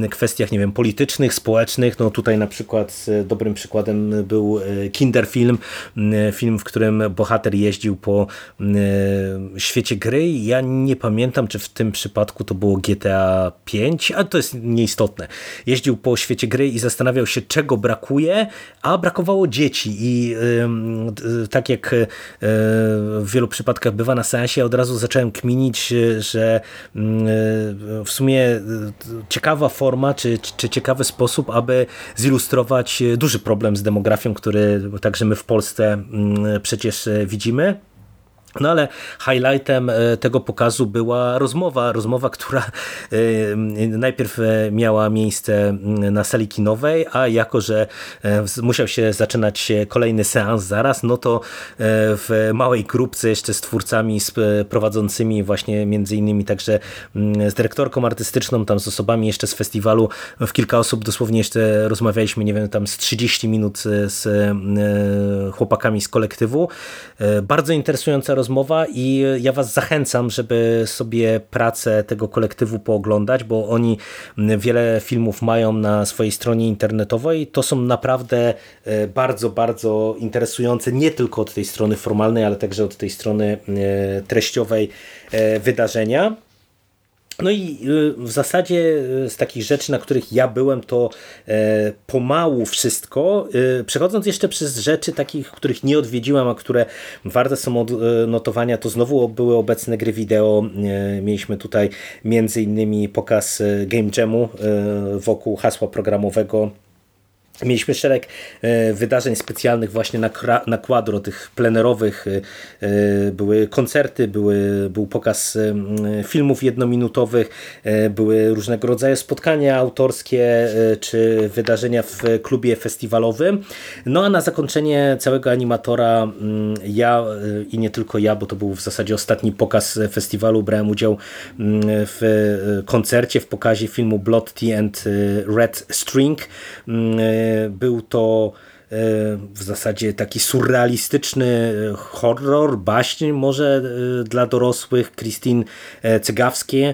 kwestiach, nie wiem, politycznych, społecznych. No tutaj na przykład e, dobrym przykładem był e, Kinderfilm, film, w którym bohater jeździł po świecie gry. Ja nie pamiętam, czy w tym przypadku to było GTA 5, ale to jest nieistotne. Jeździł po świecie gry i zastanawiał się, czego brakuje, a brakowało dzieci i tak jak w wielu przypadkach bywa na sensie, od razu zacząłem kminić, że w sumie ciekawa forma, czy, czy ciekawy sposób, aby zilustrować duży problem z demografią, który także my w Polsce mm, przecież widzimy. No ale highlightem e, tego pokazu była rozmowa, rozmowa, która e, najpierw e, miała miejsce na sali kinowej, a jako, że musiał się zaczynać kolejny seans zaraz, no to w małej grupce jeszcze z twórcami, z prowadzącymi właśnie między innymi także z dyrektorką artystyczną, tam z osobami jeszcze z festiwalu, w kilka osób dosłownie jeszcze rozmawialiśmy, nie wiem, tam z 30 minut z chłopakami z kolektywu. Bardzo interesująca rozmowa rozmowa i ja Was zachęcam, żeby sobie pracę tego kolektywu pooglądać, bo oni wiele filmów mają na swojej stronie internetowej. To są naprawdę e, bardzo, bardzo interesujące, nie tylko od tej strony formalnej, ale także od tej strony e, treściowej e, wydarzenia. No i y, w zasadzie y, z takich rzeczy, na których ja byłem, to e, pomału wszystko. Y, przechodząc jeszcze przez rzeczy takich, których nie odwiedziłem, a które warte są odnotowania, to znowu były obecne gry wideo. Mieliśmy tutaj między innymi pokaz Game Jamu wokół hasła programowego Mieliśmy szereg e, wydarzeń specjalnych właśnie na, na kwadro, tych plenerowych. E, e, były koncerty, były, był pokaz filmów jednominutowych, były różnego rodzaju spotkania autorskie czy wydarzenia w klubie festiwalowym. No a na zakończenie całego animatora ja i nie tylko ja, bo to był w zasadzie ostatni pokaz festiwalu, brałem udział w koncercie, w pokazie filmu Blood Tea and Red String był to e, w zasadzie taki surrealistyczny e, horror, baśń może e, dla dorosłych Christine Cygawskie,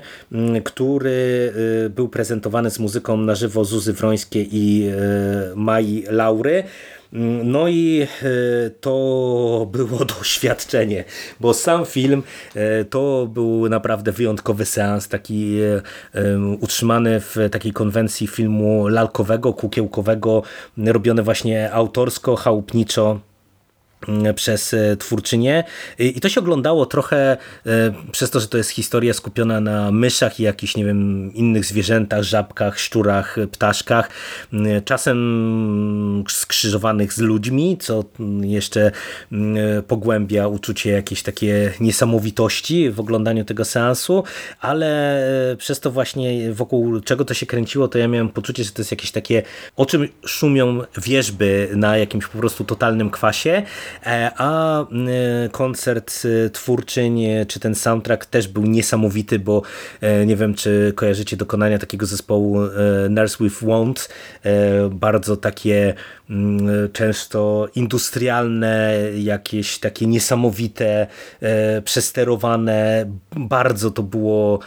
który był prezentowany z muzyką na żywo Zuzy Wrońskiej i Mai Laury. No i e, to było doświadczenie, bo sam film e, to był naprawdę wyjątkowy seans, taki e, utrzymany w takiej konwencji filmu lalkowego, kukiełkowego, robione właśnie autorsko, chałupniczo przez e, twórczynię. I to się oglądało trochę e, przez to, że to jest historia skupiona na myszach i jakichś, nie wiem, innych zwierzętach, żabkach, szczurach, ptaszkach, mm, czasem skrzyżowanych z ludźmi, co jeszcze pogłębia uczucie jakiejś takie niesamowitości w oglądaniu tego seansu, ale e, przez to właśnie wokół czego to się kręciło, to ja miałem poczucie, że to jest jakieś takie, o czym szumią wierzby na jakimś po prostu totalnym kwasie, E, a e, koncert e, twórczyń, czy ten soundtrack też był niesamowity, bo nie wiem, czy kojarzycie dokonania takiego zespołu Nurse with Won't, bardzo takie mm, często industrialne, jakieś takie niesamowite, przesterowane, bardzo to było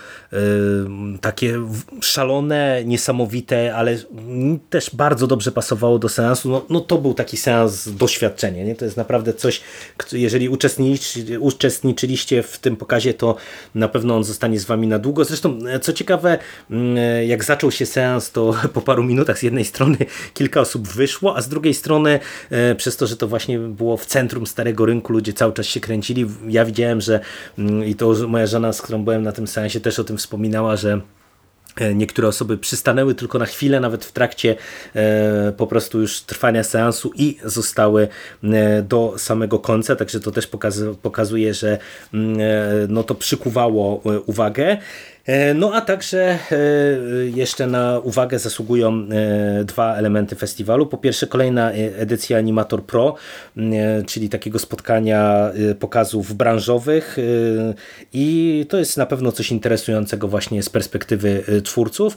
takie szalone, niesamowite, ale też bardzo dobrze pasowało do seansu. No, no to był taki seans doświadczenie, nie? to jest naprawdę naprawdę coś, jeżeli uczestniczyliście w tym pokazie, to na pewno on zostanie z wami na długo. Zresztą, e, co ciekawe, mm, e, jak zaczął się seans, to po paru minutach z jednej strony kilka osób wyszło, a z drugiej strony e, przez to, że to właśnie było w centrum Starego Rynku, ludzie cały czas się kręcili. Ja widziałem, że mm, i to moja żona, z którą byłem na tym seansie, też o tym wspominała, że niektóre osoby przystanęły tylko na chwilę, nawet w trakcie e, po prostu już trwania seansu i zostały e, do samego końca, także to też pokazuje, że mm, no to przykuwało uwagę. E, no a także e, jeszcze na uwagę zasługują e, dwa elementy festiwalu. Po pierwsze kolejna edycja Animator Pro, czyli takiego spotkania pokazów branżowych i to jest na pewno coś interesującego właśnie z perspektywy twórców.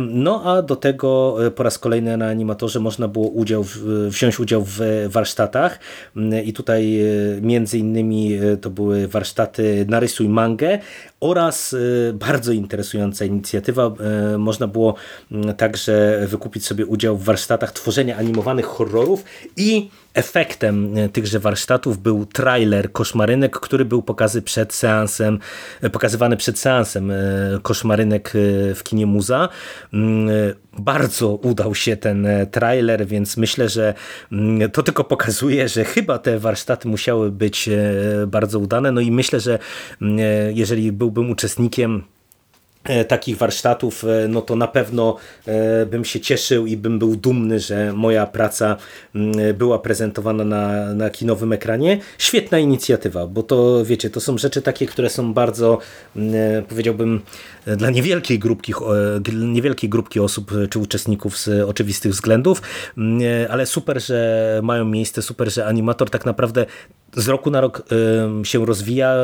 No a do tego po raz kolejny na Animatorze można było udział, wziąć udział w warsztatach i tutaj między innymi to były warsztaty Narysuj mangę oraz bardzo bardzo interesująca inicjatywa. E, można było mm, także wykupić sobie udział w warsztatach tworzenia animowanych horrorów i efektem e, tychże warsztatów był trailer Koszmarynek, który był pokazy przed seansem, e, pokazywany przed seansem Koszmarynek w kinie Muza. Mm, bardzo udał się ten trailer, więc myślę, że mm, to tylko pokazuje, że chyba te warsztaty musiały być bardzo udane. No i myślę, że jeżeli byłbym uczestnikiem E, takich warsztatów, e, no to na pewno e, bym się cieszył i bym był dumny, że moja praca mm, była prezentowana na, na kinowym ekranie. Świetna inicjatywa, bo to wiecie, to są rzeczy takie, które są bardzo, mm, powiedziałbym, dla niewielkiej grupki, niewielkiej grupki osób czy uczestników z oczywistych względów, mm, ale super, że mają miejsce, super, że animator tak naprawdę z roku na rok się rozwija.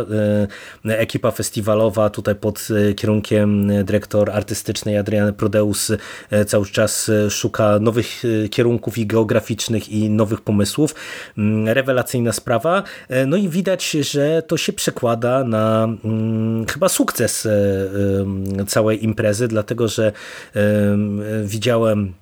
Ekipa festiwalowa tutaj pod kierunkiem dyrektor artystycznej Adriany Prodeus cały czas szuka nowych kierunków i geograficznych i nowych pomysłów. Rewelacyjna sprawa. No i widać, że to się przekłada na chyba sukces całej imprezy, dlatego że widziałem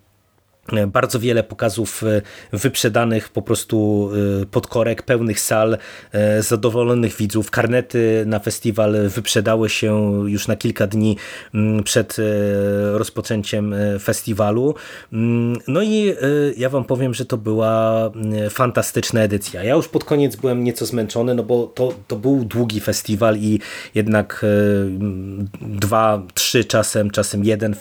bardzo wiele pokazów e, wyprzedanych po prostu e, podkorek, pełnych sal, e, zadowolonych widzów. Karnety na festiwal wyprzedały się już na kilka dni mm, przed rozpoczęciem festiwalu. Mm, no i ja wam powiem, że to była mm, fantastyczna edycja. Ja już pod koniec byłem nieco zmęczony, no bo to, to był długi festiwal i jednak dwa, trzy czasem, czasem jeden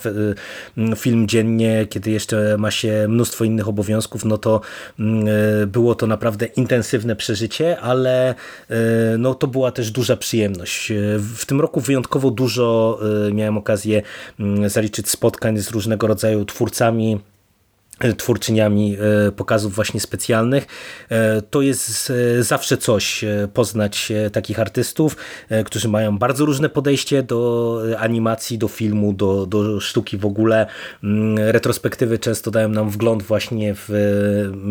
film dziennie, kiedy jeszcze ma się mnóstwo innych obowiązków, no to mm, e, było to naprawdę intensywne przeżycie, ale e, no to była też duża przyjemność. E, w tym roku wyjątkowo dużo miałem okazję mm, zaliczyć spotkań z różnego rodzaju twórcami, twórczyniami e, pokazów właśnie specjalnych. E, to jest e, zawsze coś poznać takich artystów, którzy mają bardzo różne podejście do animacji, do filmu, do, do sztuki w ogóle. Mm, retrospektywy często dają nam wgląd właśnie w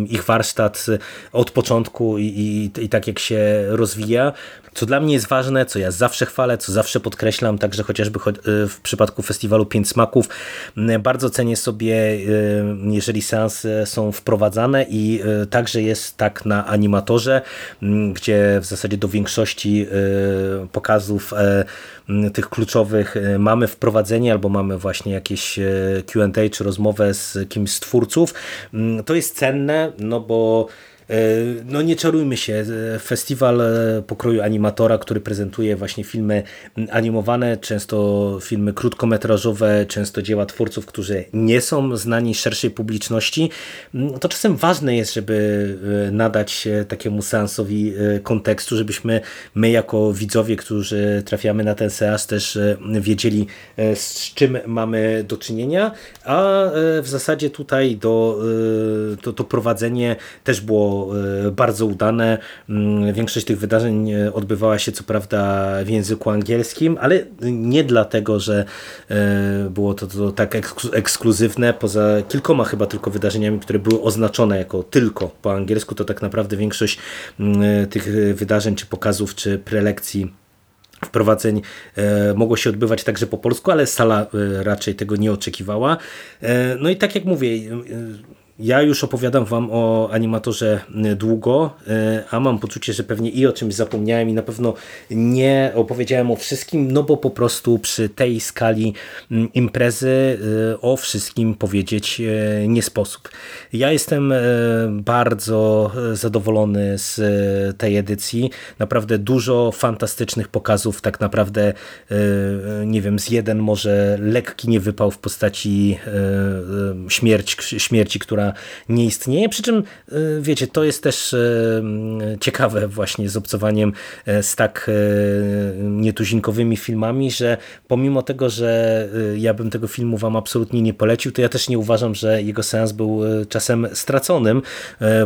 ich warsztat od początku i, i, i tak jak się rozwija. Co dla mnie jest ważne, co ja zawsze chwalę, co zawsze podkreślam, także chociażby w przypadku festiwalu Pięć Smaków, bardzo cenię sobie, jeżeli seanse są wprowadzane i także jest tak na animatorze, gdzie w zasadzie do większości pokazów tych kluczowych mamy wprowadzenie albo mamy właśnie jakieś Q&A czy rozmowę z kimś z twórców. To jest cenne, no bo E, no nie czarujmy się, e, festiwal e, pokroju animatora, który prezentuje właśnie filmy animowane, często filmy krótkometrażowe, często dzieła twórców, którzy nie są znani szerszej publiczności, to czasem ważne jest, żeby nadać takiemu seansowi kontekstu, żebyśmy my jako widzowie, którzy trafiamy na ten seans też wiedzieli z czym mamy do czynienia, a w zasadzie tutaj do, to, to prowadzenie też było E, bardzo udane. Mm, większość tych wydarzeń e, odbywała się co prawda w języku angielskim, ale nie dlatego, że e, było to, to tak ekskluzywne. Poza kilkoma chyba tylko wydarzeniami, które były oznaczone jako tylko po angielsku, to tak naprawdę większość mm, tych wydarzeń, czy pokazów, czy prelekcji wprowadzeń mogło się odbywać także po polsku, ale sala raczej tego nie oczekiwała. No i tak jak mówię, ja już opowiadam Wam o animatorze y, długo, y, a mam poczucie, że pewnie i o czymś zapomniałem i na pewno nie opowiedziałem o wszystkim, no bo po prostu przy tej skali mm, imprezy y, o wszystkim powiedzieć nie sposób. Ja jestem bardzo zadowolony z tej edycji. Naprawdę dużo fantastycznych pokazów, tak naprawdę nie wiem, z jeden może lekki nie wypał w postaci śmierć, śmierci, która animatora nie istnieje, przy czym wiecie, to jest też ciekawe właśnie z obcowaniem z tak nietuzinkowymi filmami, że pomimo tego, że ja bym tego filmu wam absolutnie nie polecił, to ja też nie uważam, że jego seans był czasem straconym,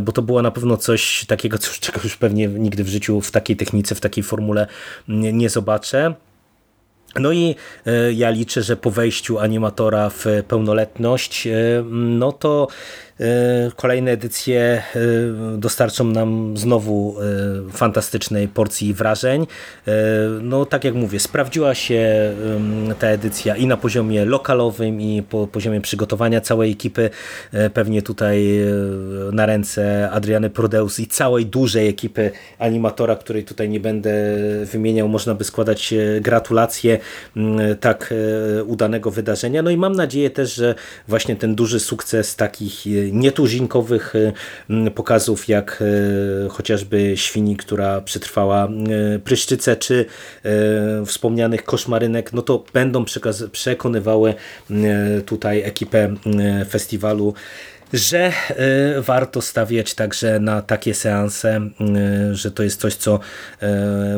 bo to było na pewno coś takiego, czego już pewnie nigdy w życiu w takiej technice, w takiej formule nie zobaczę. No i e, ja liczę, że po wejściu animatora w pełnoletność, e, no to E, kolejne edycje e, dostarczą nam znowu e, fantastycznej porcji wrażeń. No tak jak mówię, sprawdziła się ta edycja i na poziomie lokalowym i po poziomie przygotowania całej ekipy. Pewnie tutaj na ręce Adriany Prodeus i całej dużej ekipy animatora, której tutaj nie będę wymieniał, można by składać gratulacje tak udanego wydarzenia. No i mam nadzieję też, że właśnie ten duży sukces takich nietuzinkowych y, pokazów, jak y, chociażby Świni, która przetrwała y, pryszczycę, czy wspomnianych koszmarynek, no to będą przekonywały tutaj ekipę festiwalu że warto stawiać także na takie seanse, że to jest coś, co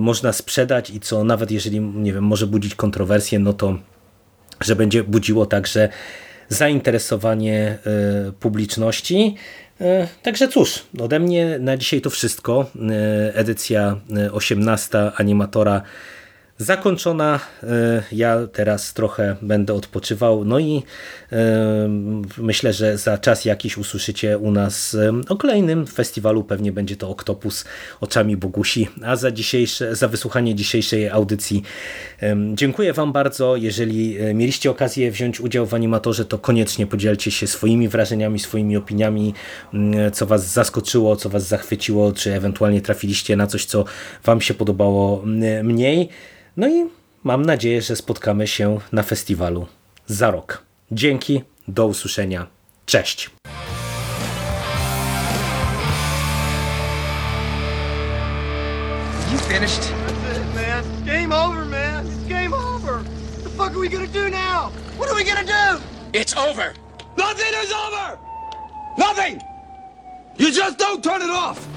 można sprzedać i co nawet jeżeli, nie wiem, może budzić kontrowersje, no to że będzie budziło także zainteresowanie e, publiczności. E, także cóż, ode mnie na dzisiaj to wszystko. E, edycja 18 animatora zakończona. E, ja teraz trochę będę odpoczywał. No i e, myślę, że za czas jakiś usłyszycie u nas e, o kolejnym festiwalu. Pewnie będzie to Oktopus oczami Bogusi. A za, dzisiejsze, za wysłuchanie dzisiejszej audycji dziękuję Wam bardzo. Jeżeli mieliście okazję wziąć udział w animatorze, to koniecznie podzielcie się swoimi wrażeniami, swoimi opiniami, co Was zaskoczyło, co Was zachwyciło, czy ewentualnie trafiliście na coś, co Wam się podobało mniej. No i mam nadzieję, że spotkamy się na festiwalu za rok. Dzięki, do usłyszenia. Cześć. You finished? That's it, man. Game over, man. It's game over. What the fuck are we gonna do now? What are we gonna do? It's over. Nothing is over. Nothing. You just don't turn it off.